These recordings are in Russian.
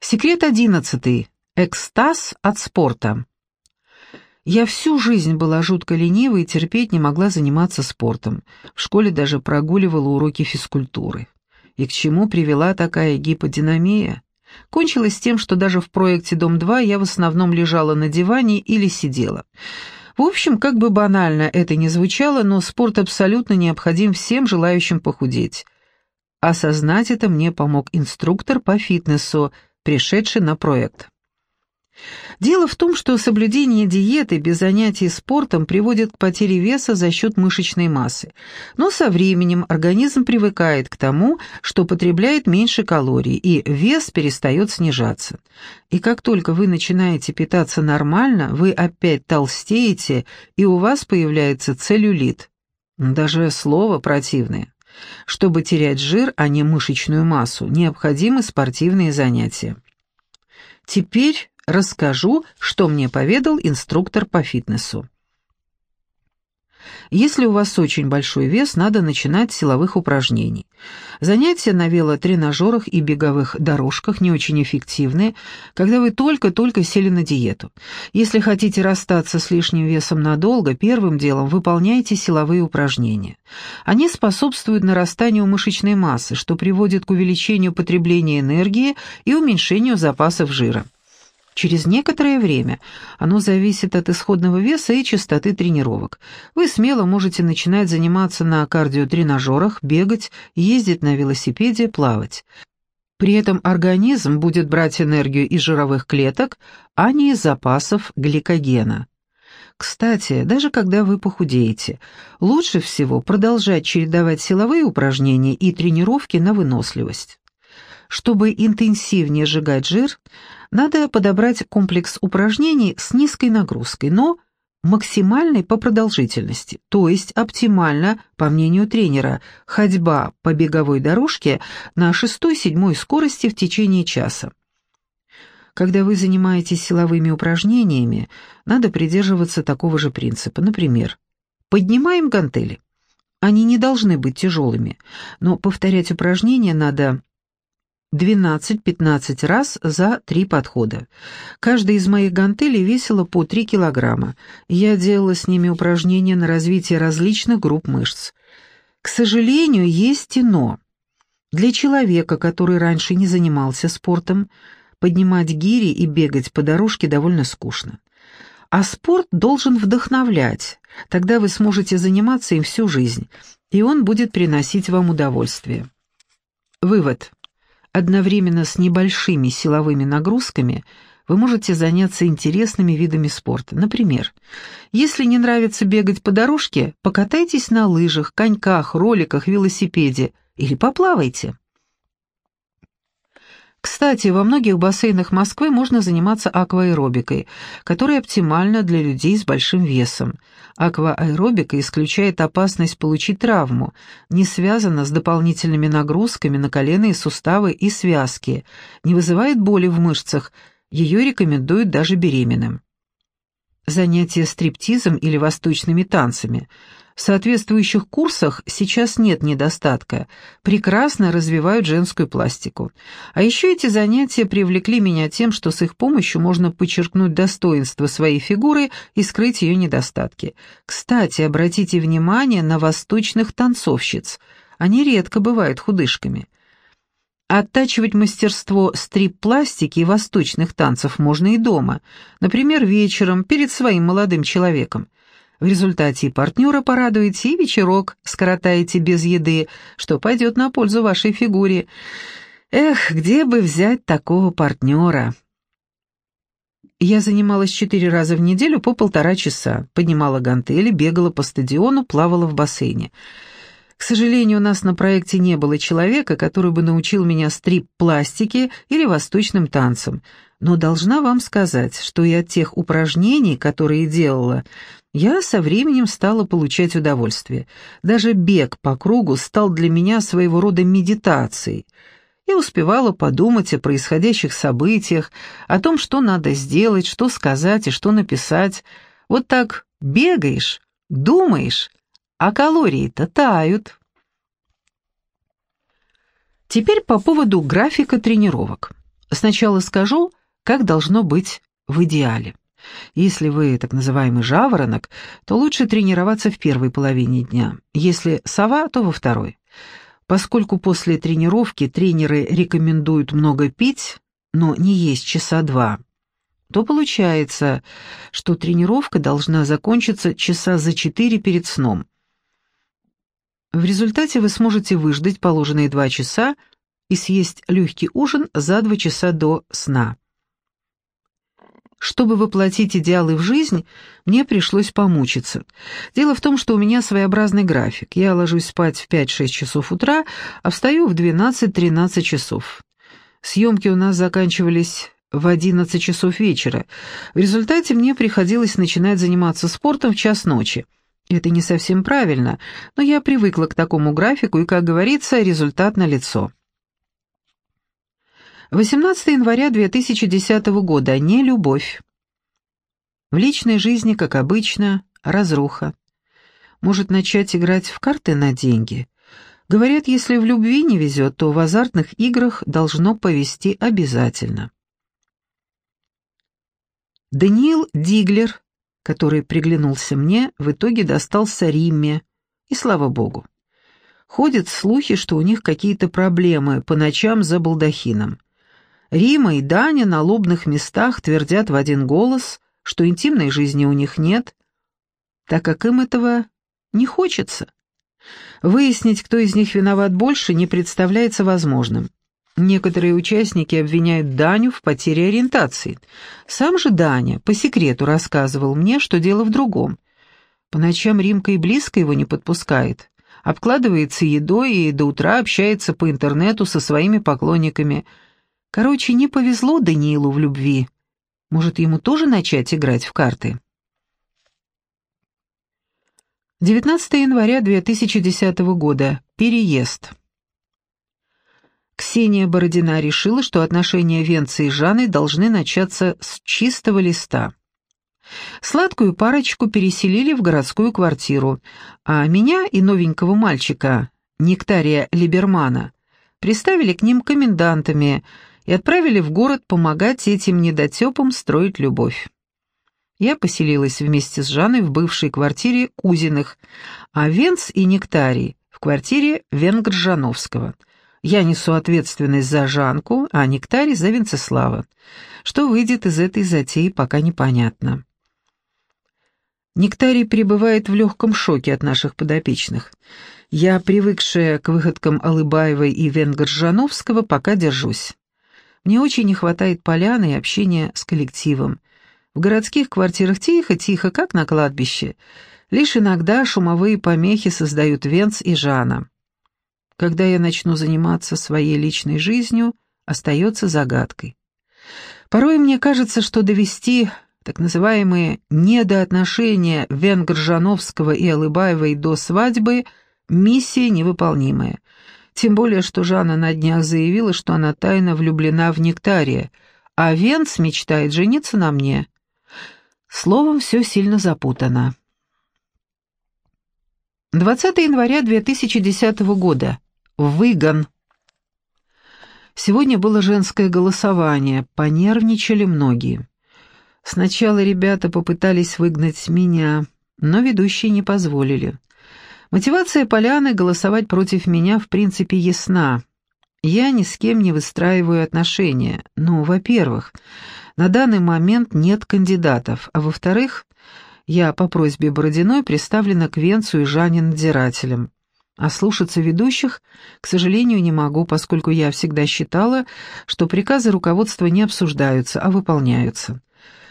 Секрет одиннадцатый. Экстаз от спорта. Я всю жизнь была жутко ленивой и терпеть не могла заниматься спортом. В школе даже прогуливала уроки физкультуры. И к чему привела такая гиподинамия? Кончилось тем, что даже в проекте «Дом-2» я в основном лежала на диване или сидела. В общем, как бы банально это ни звучало, но спорт абсолютно необходим всем желающим похудеть. Осознать это мне помог инструктор по фитнесу, пришедший на проект. Дело в том, что соблюдение диеты без занятий спортом приводит к потере веса за счет мышечной массы. Но со временем организм привыкает к тому, что потребляет меньше калорий, и вес перестает снижаться. И как только вы начинаете питаться нормально, вы опять толстеете, и у вас появляется целлюлит. Даже слово противное. Чтобы терять жир, а не мышечную массу, необходимы спортивные занятия. Теперь расскажу, что мне поведал инструктор по фитнесу. Если у вас очень большой вес, надо начинать с силовых упражнений. Занятия на велотренажерах и беговых дорожках не очень эффективны, когда вы только-только сели на диету. Если хотите расстаться с лишним весом надолго, первым делом выполняйте силовые упражнения. Они способствуют нарастанию мышечной массы, что приводит к увеличению потребления энергии и уменьшению запасов жира. Через некоторое время оно зависит от исходного веса и частоты тренировок. Вы смело можете начинать заниматься на кардиотренажерах, бегать, ездить на велосипеде, плавать. При этом организм будет брать энергию из жировых клеток, а не из запасов гликогена. Кстати, даже когда вы похудеете, лучше всего продолжать чередовать силовые упражнения и тренировки на выносливость. Чтобы интенсивнее сжигать жир, надо подобрать комплекс упражнений с низкой нагрузкой, но максимальной по продолжительности, то есть оптимально, по мнению тренера, ходьба по беговой дорожке на 6-7 скорости в течение часа. Когда вы занимаетесь силовыми упражнениями, надо придерживаться такого же принципа. Например, поднимаем гантели. Они не должны быть тяжелыми, но повторять упражнения надо 12-15 раз за три подхода. Каждая из моих гантелей весила по 3 килограмма. Я делала с ними упражнения на развитие различных групп мышц. К сожалению, есть и но. Для человека, который раньше не занимался спортом, поднимать гири и бегать по дорожке довольно скучно. А спорт должен вдохновлять, тогда вы сможете заниматься им всю жизнь, и он будет приносить вам удовольствие. Вывод. Одновременно с небольшими силовыми нагрузками вы можете заняться интересными видами спорта. Например, если не нравится бегать по дорожке, покатайтесь на лыжах, коньках, роликах, велосипеде или поплавайте. Кстати, во многих бассейнах Москвы можно заниматься акваэробикой, которая оптимальна для людей с большим весом. Акваэробика исключает опасность получить травму, не связана с дополнительными нагрузками на коленные суставы и связки, не вызывает боли в мышцах, ее рекомендуют даже беременным. Занятия стриптизом или восточными танцами – в соответствующих курсах сейчас нет недостатка, прекрасно развивают женскую пластику. А еще эти занятия привлекли меня тем, что с их помощью можно подчеркнуть достоинство своей фигуры и скрыть ее недостатки. Кстати, обратите внимание на восточных танцовщиц. Они редко бывают худышками. Оттачивать мастерство стрип-пластики и восточных танцев можно и дома, например, вечером перед своим молодым человеком. В результате и партнера порадуете, и вечерок скоротаете без еды, что пойдет на пользу вашей фигуре. Эх, где бы взять такого партнера? Я занималась четыре раза в неделю по полтора часа, поднимала гантели, бегала по стадиону, плавала в бассейне. К сожалению, у нас на проекте не было человека, который бы научил меня стрип-пластике или восточным танцам. Но должна вам сказать, что и от тех упражнений, которые делала, я со временем стала получать удовольствие. Даже бег по кругу стал для меня своего рода медитацией. Я успевала подумать о происходящих событиях, о том, что надо сделать, что сказать и что написать. Вот так бегаешь, думаешь, а калории-то тают. Теперь по поводу графика тренировок. Сначала скажу, как должно быть в идеале. Если вы так называемый жаворонок, то лучше тренироваться в первой половине дня. Если сова, то во второй. Поскольку после тренировки тренеры рекомендуют много пить, но не есть часа два, то получается, что тренировка должна закончиться часа за четыре перед сном. В результате вы сможете выждать положенные два часа и съесть легкий ужин за два часа до сна. Чтобы воплотить идеалы в жизнь, мне пришлось помучиться. Дело в том, что у меня своеобразный график. Я ложусь спать в 5-6 часов утра, а встаю в 12-13 часов. Съемки у нас заканчивались в 11 часов вечера. В результате мне приходилось начинать заниматься спортом в час ночи. Это не совсем правильно, но я привыкла к такому графику, и, как говорится, результат налицо. 18 января 2010 года. Не любовь. В личной жизни, как обычно, разруха. Может начать играть в карты на деньги. Говорят, если в любви не везет, то в азартных играх должно повезти обязательно. Даниил Диглер, который приглянулся мне, в итоге достался Римме, и слава богу. Ходят слухи, что у них какие-то проблемы по ночам за балдахином. Рима и Даня на лобных местах твердят в один голос, что интимной жизни у них нет, так как им этого не хочется. Выяснить, кто из них виноват больше, не представляется возможным. Некоторые участники обвиняют Даню в потере ориентации. Сам же Даня по секрету рассказывал мне, что дело в другом. По ночам Римка и близко его не подпускает. Обкладывается едой и до утра общается по интернету со своими поклонниками – Короче, не повезло Даниилу в любви. Может, ему тоже начать играть в карты? 19 января 2010 года. Переезд. Ксения Бородина решила, что отношения Венцы и Жанны должны начаться с чистого листа. Сладкую парочку переселили в городскую квартиру, а меня и новенького мальчика, Нектария Либермана, приставили к ним комендантами – и отправили в город помогать этим недотепам строить любовь. Я поселилась вместе с Жанной в бывшей квартире Кузиных, а Венц и Нектарий в квартире Венгр-Жановского. Я несу ответственность за Жанку, а Нектарий за Венцеслава. Что выйдет из этой затеи, пока непонятно. Нектарий пребывает в легком шоке от наших подопечных. Я, привыкшая к выходкам Алыбаевой и Венгр-Жановского, пока держусь. Мне очень не хватает поляны и общения с коллективом. В городских квартирах тихо-тихо, как на кладбище. Лишь иногда шумовые помехи создают Венц и Жана. Когда я начну заниматься своей личной жизнью, остается загадкой. Порой мне кажется, что довести так называемые недоотношения Венгр-Жановского и Алыбаевой до свадьбы – миссия невыполнимая – тем более, что Жанна на днях заявила, что она тайно влюблена в Нектария, а Венц мечтает жениться на мне. Словом, все сильно запутано. 20 января 2010 года. Выгон. Сегодня было женское голосование, понервничали многие. Сначала ребята попытались выгнать меня, но ведущие не позволили. Мотивация Поляны голосовать против меня в принципе ясна. Я ни с кем не выстраиваю отношения. Ну, во-первых, на данный момент нет кандидатов, а во-вторых, я по просьбе Бородиной представлена к Венцу и Жанне надзирателем. А слушаться ведущих, к сожалению, не могу, поскольку я всегда считала, что приказы руководства не обсуждаются, а выполняются.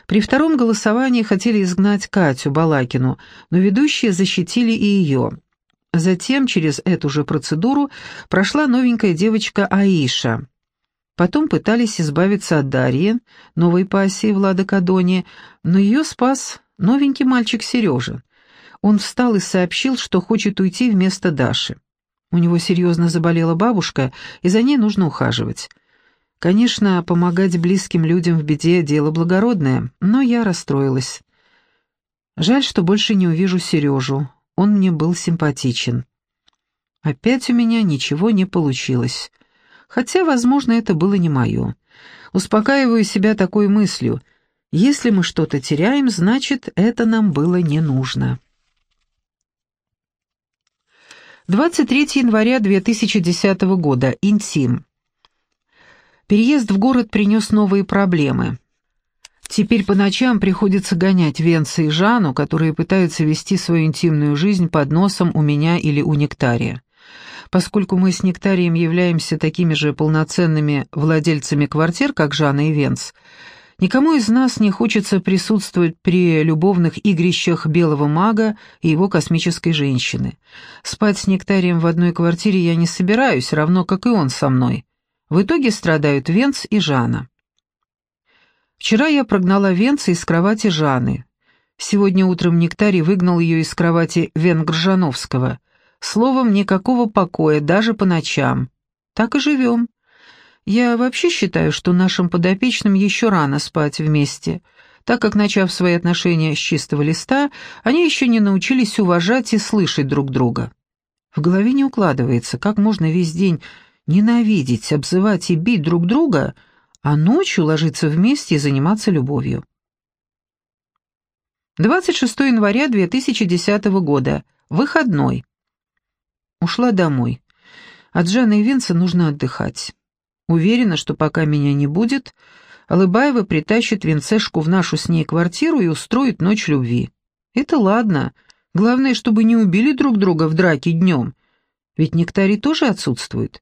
При втором голосовании хотели изгнать Катю Балакину, но ведущие защитили и ее. Затем через эту же процедуру прошла новенькая девочка Аиша. Потом пытались избавиться от Дарьи, новой пассии Влада Кадони, но ее спас новенький мальчик Сережа. Он встал и сообщил, что хочет уйти вместо Даши. У него серьезно заболела бабушка, и за ней нужно ухаживать. Конечно, помогать близким людям в беде – дело благородное, но я расстроилась. Жаль, что больше не увижу Сережу. Он мне был симпатичен. Опять у меня ничего не получилось. Хотя, возможно, это было не мое. Успокаиваю себя такой мыслью. Если мы что-то теряем, значит, это нам было не нужно. 23 января 2010 года. Интим. Переезд в город принес новые проблемы. Теперь по ночам приходится гонять Венца и Жанну, которые пытаются вести свою интимную жизнь под носом у меня или у Нектария. Поскольку мы с Нектарием являемся такими же полноценными владельцами квартир, как Жанна и Венц, никому из нас не хочется присутствовать при любовных игрищах белого мага и его космической женщины. Спать с Нектарием в одной квартире я не собираюсь, равно как и он со мной. В итоге страдают Венц и Жанна. Вчера я прогнала Венца из кровати Жанны. Сегодня утром Нектарий выгнал ее из кровати Венгржановского. Словом, никакого покоя, даже по ночам. Так и живем. Я вообще считаю, что нашим подопечным еще рано спать вместе, так как, начав свои отношения с чистого листа, они еще не научились уважать и слышать друг друга. В голове не укладывается, как можно весь день ненавидеть, обзывать и бить друг друга, а ночью ложиться вместе и заниматься любовью. 26 января 2010 года. Выходной. Ушла домой. От Жанны и Винца нужно отдыхать. Уверена, что пока меня не будет, Алыбаева притащит Винцешку в нашу с ней квартиру и устроит ночь любви. Это ладно. Главное, чтобы не убили друг друга в драке днем. Ведь Нектарий тоже отсутствует.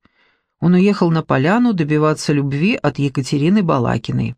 Он уехал на поляну добиваться любви от Екатерины Балакиной.